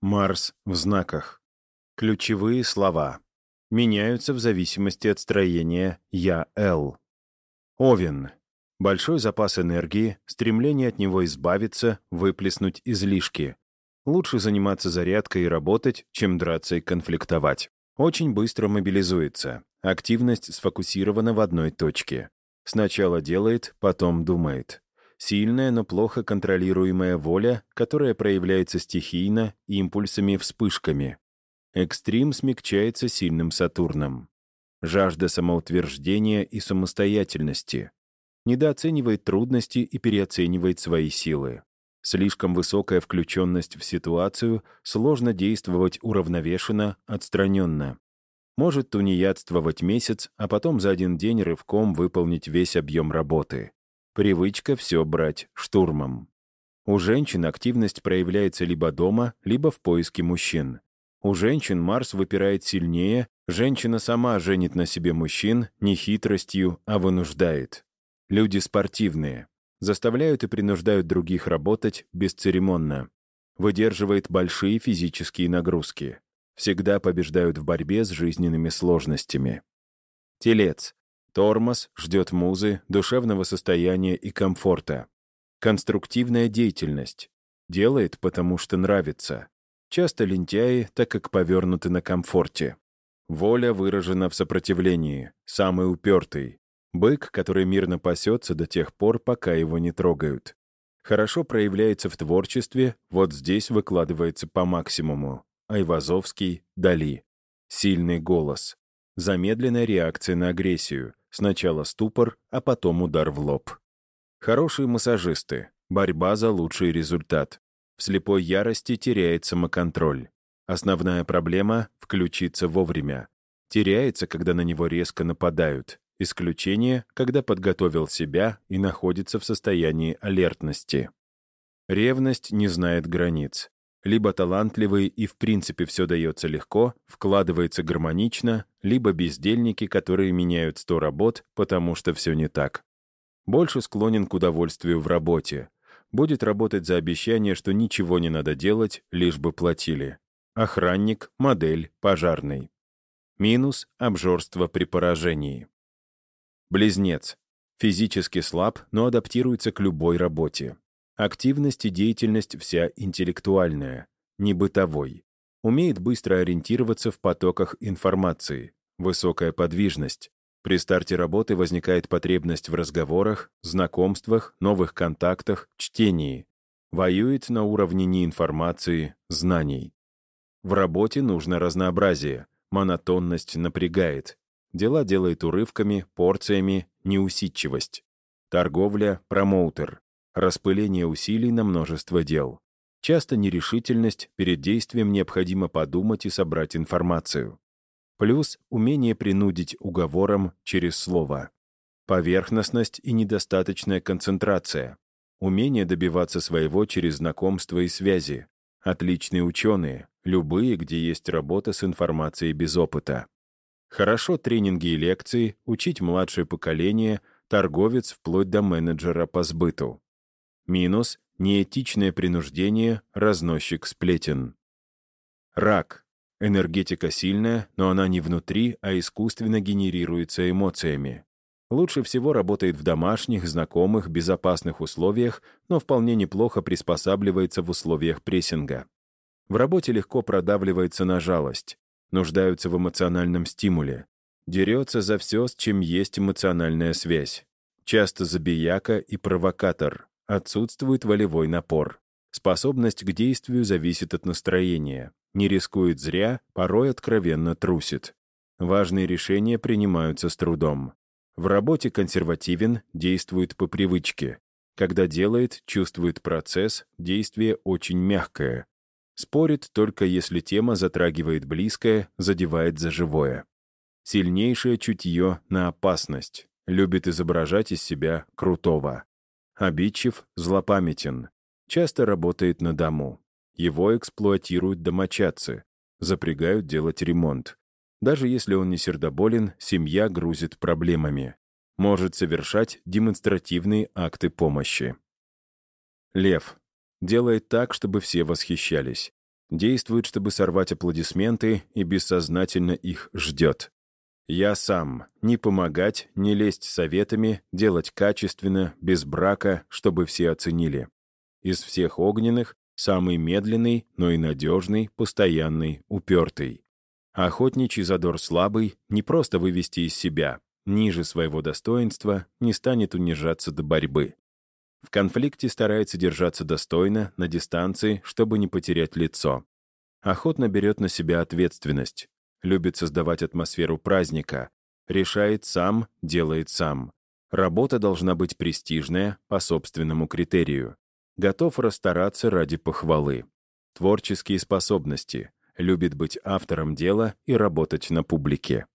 Марс в знаках. Ключевые слова. Меняются в зависимости от строения «Я-Л». Овен. Большой запас энергии, стремление от него избавиться, выплеснуть излишки. Лучше заниматься зарядкой и работать, чем драться и конфликтовать. Очень быстро мобилизуется. Активность сфокусирована в одной точке. Сначала делает, потом думает. Сильная, но плохо контролируемая воля, которая проявляется стихийно, импульсами-вспышками. Экстрим смягчается сильным Сатурном. Жажда самоутверждения и самостоятельности. Недооценивает трудности и переоценивает свои силы. Слишком высокая включенность в ситуацию, сложно действовать уравновешенно, отстраненно. Может тунеядствовать месяц, а потом за один день рывком выполнить весь объем работы. Привычка все брать штурмом. У женщин активность проявляется либо дома, либо в поиске мужчин. У женщин Марс выпирает сильнее, женщина сама женит на себе мужчин не хитростью, а вынуждает. Люди спортивные. Заставляют и принуждают других работать бесцеремонно. Выдерживает большие физические нагрузки. Всегда побеждают в борьбе с жизненными сложностями. Телец. Тормоз ждет музы, душевного состояния и комфорта. Конструктивная деятельность. Делает, потому что нравится. Часто лентяи, так как повернуты на комфорте. Воля выражена в сопротивлении, самый упертый. Бык, который мирно пасется до тех пор, пока его не трогают. Хорошо проявляется в творчестве, вот здесь выкладывается по максимуму. Айвазовский, Дали. Сильный голос. Замедленная реакция на агрессию. Сначала ступор, а потом удар в лоб. Хорошие массажисты. Борьба за лучший результат. В слепой ярости теряет самоконтроль. Основная проблема — включиться вовремя. Теряется, когда на него резко нападают. Исключение, когда подготовил себя и находится в состоянии алертности. Ревность не знает границ. Либо талантливый и в принципе все дается легко, вкладывается гармонично, либо бездельники, которые меняют сто работ, потому что все не так. Больше склонен к удовольствию в работе. Будет работать за обещание, что ничего не надо делать, лишь бы платили. Охранник, модель, пожарный. Минус — обжорство при поражении. Близнец. Физически слаб, но адаптируется к любой работе. Активность и деятельность вся интеллектуальная, не бытовой. Умеет быстро ориентироваться в потоках информации. Высокая подвижность. При старте работы возникает потребность в разговорах, знакомствах, новых контактах, чтении. Воюет на уровне неинформации, знаний. В работе нужно разнообразие. Монотонность напрягает. Дела делает урывками, порциями, неусидчивость. Торговля, промоутер распыление усилий на множество дел. Часто нерешительность, перед действием необходимо подумать и собрать информацию. Плюс умение принудить уговором через слово. Поверхностность и недостаточная концентрация. Умение добиваться своего через знакомства и связи. Отличные ученые, любые, где есть работа с информацией без опыта. Хорошо тренинги и лекции, учить младшее поколение, торговец вплоть до менеджера по сбыту. Минус — неэтичное принуждение, разносчик сплетен. Рак. Энергетика сильная, но она не внутри, а искусственно генерируется эмоциями. Лучше всего работает в домашних, знакомых, безопасных условиях, но вполне неплохо приспосабливается в условиях прессинга. В работе легко продавливается на жалость. Нуждаются в эмоциональном стимуле. Дерется за все, с чем есть эмоциональная связь. Часто забияка и провокатор. Отсутствует волевой напор. Способность к действию зависит от настроения. Не рискует зря, порой откровенно трусит. Важные решения принимаются с трудом. В работе консервативен, действует по привычке. Когда делает, чувствует процесс, действие очень мягкое. Спорит только если тема затрагивает близкое, задевает за живое. Сильнейшее чутье на опасность. Любит изображать из себя крутого. Обидчив, злопамятен. Часто работает на дому. Его эксплуатируют домочадцы. Запрягают делать ремонт. Даже если он не сердоболен, семья грузит проблемами. Может совершать демонстративные акты помощи. Лев. Делает так, чтобы все восхищались. Действует, чтобы сорвать аплодисменты, и бессознательно их ждет. Я сам. Не помогать, не лезть советами, делать качественно, без брака, чтобы все оценили. Из всех огненных самый медленный, но и надежный, постоянный, упертый. Охотничий задор слабый не просто вывести из себя, ниже своего достоинства, не станет унижаться до борьбы. В конфликте старается держаться достойно, на дистанции, чтобы не потерять лицо. Охотно берет на себя ответственность, любит создавать атмосферу праздника, решает сам, делает сам. Работа должна быть престижная, по собственному критерию. Готов расстараться ради похвалы. Творческие способности. Любит быть автором дела и работать на публике.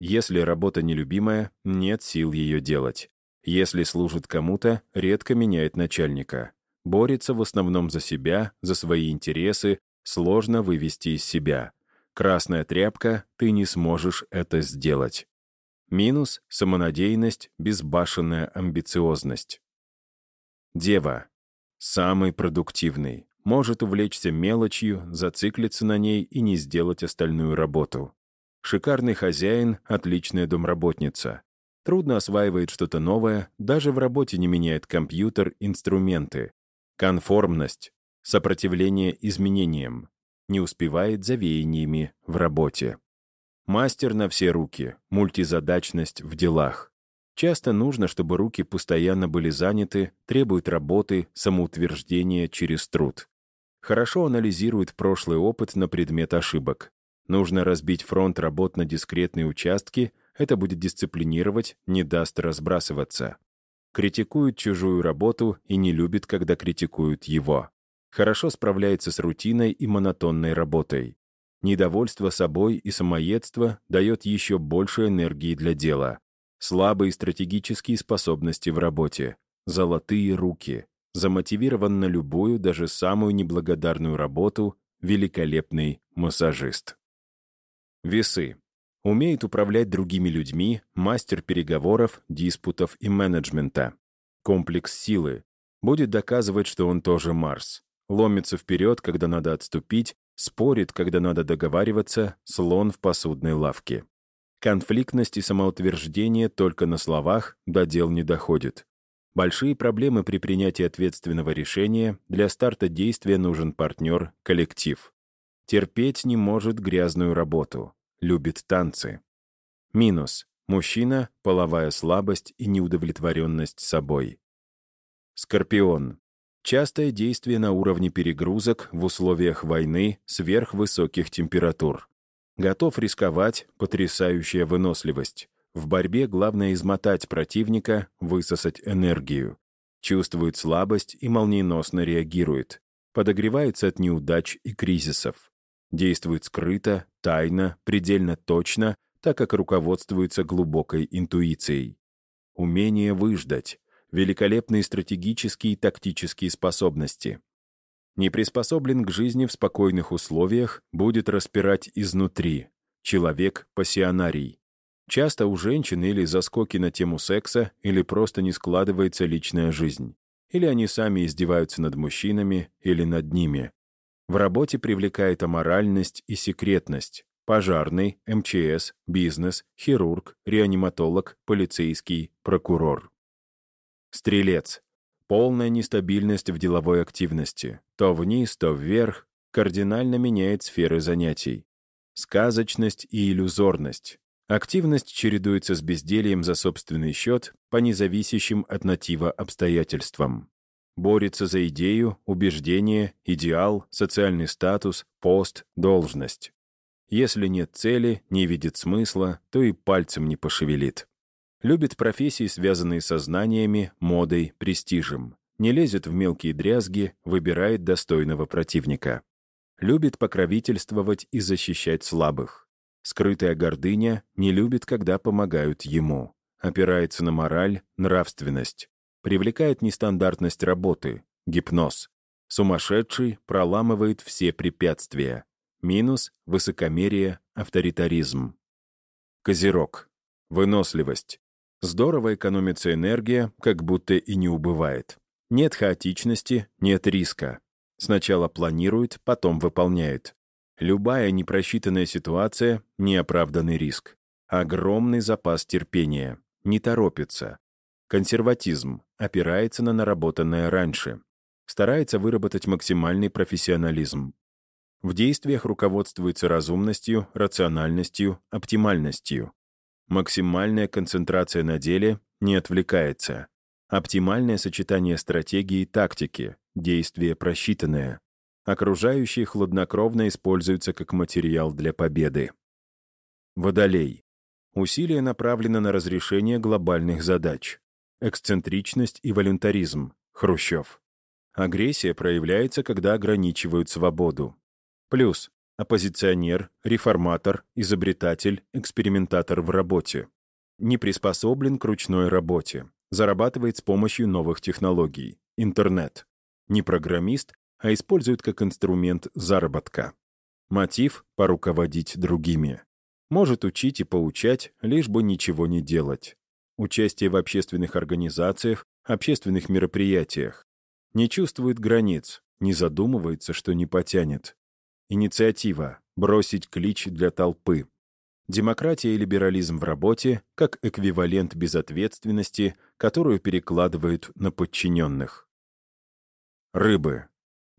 Если работа нелюбимая, нет сил ее делать. Если служит кому-то, редко меняет начальника. Борется в основном за себя, за свои интересы, сложно вывести из себя. Красная тряпка, ты не сможешь это сделать. Минус — самонадеянность, безбашенная амбициозность. Дева. Самый продуктивный. Может увлечься мелочью, зациклиться на ней и не сделать остальную работу. Шикарный хозяин, отличная домработница. Трудно осваивает что-то новое, даже в работе не меняет компьютер, инструменты. Конформность, сопротивление изменениям, не успевает за веяниями в работе. Мастер на все руки, мультизадачность в делах. Часто нужно, чтобы руки постоянно были заняты, требуют работы, самоутверждения через труд. Хорошо анализирует прошлый опыт на предмет ошибок. Нужно разбить фронт работ на дискретные участки, это будет дисциплинировать, не даст разбрасываться. Критикует чужую работу и не любит, когда критикуют его хорошо справляется с рутиной и монотонной работой. Недовольство собой и самоедство дает еще больше энергии для дела. Слабые стратегические способности в работе. Золотые руки. Замотивирован на любую, даже самую неблагодарную работу, великолепный массажист. Весы. Умеет управлять другими людьми, мастер переговоров, диспутов и менеджмента. Комплекс силы. Будет доказывать, что он тоже Марс ломится вперед, когда надо отступить, спорит, когда надо договариваться, слон в посудной лавке. Конфликтность и самоутверждение только на словах, до дел не доходит. Большие проблемы при принятии ответственного решения, для старта действия нужен партнер, коллектив. Терпеть не может грязную работу, любит танцы. Минус. Мужчина, половая слабость и неудовлетворенность собой. Скорпион. Частое действие на уровне перегрузок в условиях войны сверхвысоких температур. Готов рисковать, потрясающая выносливость. В борьбе главное измотать противника, высосать энергию. Чувствует слабость и молниеносно реагирует. Подогревается от неудач и кризисов. Действует скрыто, тайно, предельно точно, так как руководствуется глубокой интуицией. Умение выждать, великолепные стратегические и тактические способности. Не приспособлен к жизни в спокойных условиях, будет распирать изнутри. Человек-пассионарий. Часто у женщин или заскоки на тему секса, или просто не складывается личная жизнь. Или они сами издеваются над мужчинами, или над ними. В работе привлекает аморальность и секретность. Пожарный, МЧС, бизнес, хирург, реаниматолог, полицейский, прокурор. Стрелец. Полная нестабильность в деловой активности. То вниз, то вверх. Кардинально меняет сферы занятий. Сказочность и иллюзорность. Активность чередуется с бездельем за собственный счет по независящим от натива обстоятельствам. Борется за идею, убеждение, идеал, социальный статус, пост, должность. Если нет цели, не видит смысла, то и пальцем не пошевелит. Любит профессии, связанные со знаниями, модой, престижем. Не лезет в мелкие дрязги, выбирает достойного противника. Любит покровительствовать и защищать слабых. Скрытая гордыня не любит, когда помогают ему. Опирается на мораль, нравственность. Привлекает нестандартность работы, гипноз. Сумасшедший проламывает все препятствия. Минус — высокомерие, авторитаризм. Козерог. Выносливость. Здорово экономится энергия, как будто и не убывает. Нет хаотичности, нет риска. Сначала планирует, потом выполняет. Любая непросчитанная ситуация — неоправданный риск. Огромный запас терпения. Не торопится. Консерватизм. Опирается на наработанное раньше. Старается выработать максимальный профессионализм. В действиях руководствуется разумностью, рациональностью, оптимальностью. Максимальная концентрация на деле не отвлекается. Оптимальное сочетание стратегии и тактики, действие просчитанное. Окружающие хладнокровно используются как материал для победы. Водолей. Усилия направлены на разрешение глобальных задач. Эксцентричность и волюнтаризм. Хрущев. Агрессия проявляется, когда ограничивают свободу. Плюс оппозиционер, реформатор, изобретатель, экспериментатор в работе. Не приспособлен к ручной работе. Зарабатывает с помощью новых технологий. Интернет. Не программист, а использует как инструмент заработка. Мотив — поруководить другими. Может учить и поучать, лишь бы ничего не делать. Участие в общественных организациях, общественных мероприятиях. Не чувствует границ, не задумывается, что не потянет. Инициатива — бросить клич для толпы. Демократия и либерализм в работе как эквивалент безответственности, которую перекладывают на подчиненных. Рыбы.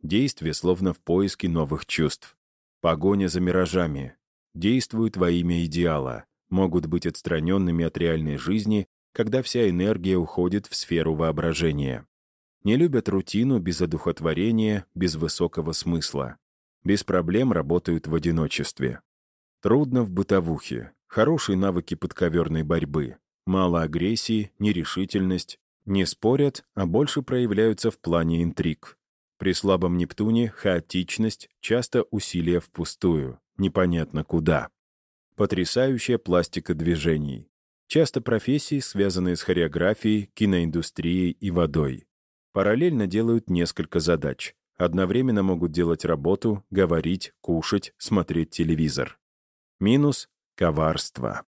Действие словно в поиске новых чувств. Погоня за миражами. Действуют во имя идеала. Могут быть отстраненными от реальной жизни, когда вся энергия уходит в сферу воображения. Не любят рутину без одухотворения, без высокого смысла. Без проблем работают в одиночестве. Трудно в бытовухе. Хорошие навыки подковерной борьбы. Мало агрессии, нерешительность. Не спорят, а больше проявляются в плане интриг. При слабом Нептуне хаотичность, часто усилия впустую, непонятно куда. Потрясающая пластика движений. Часто профессии, связанные с хореографией, киноиндустрией и водой. Параллельно делают несколько задач. Одновременно могут делать работу, говорить, кушать, смотреть телевизор. Минус — коварство.